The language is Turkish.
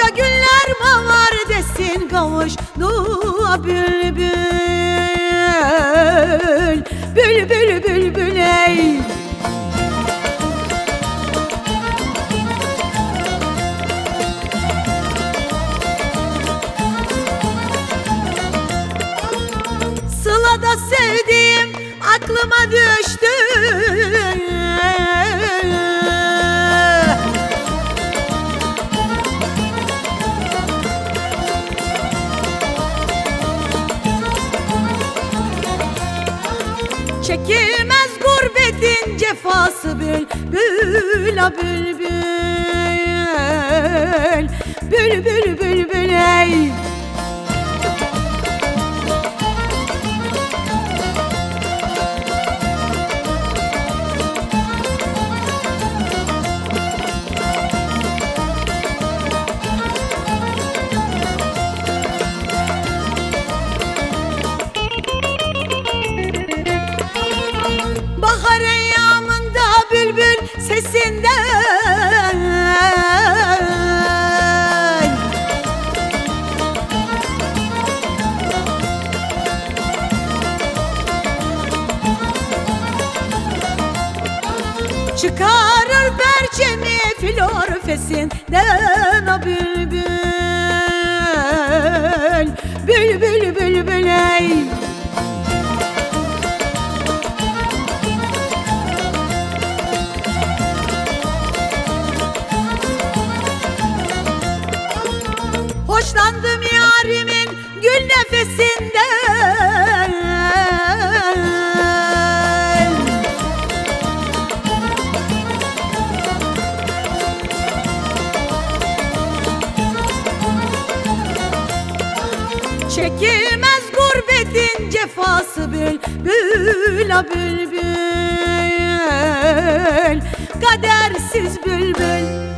Nice günler var desin kavuştuğa bülbül Bülbül bülbül bül, ey. Sılada sevdiğim aklıma düştü. Çekilmez gurbetin cefası bülbül la bülbül Bülbül bülbül ey bül, bül, bül, bül, bül, bül, bül, bül, Çıkarır perçemi flor fesinden o bülbül. Bülbül bülbül bül, ey. Hoşlandım yarimin gül nefesinden Çekilmez gurbetin cefası bülbül a bülbül Kadersiz bülbül.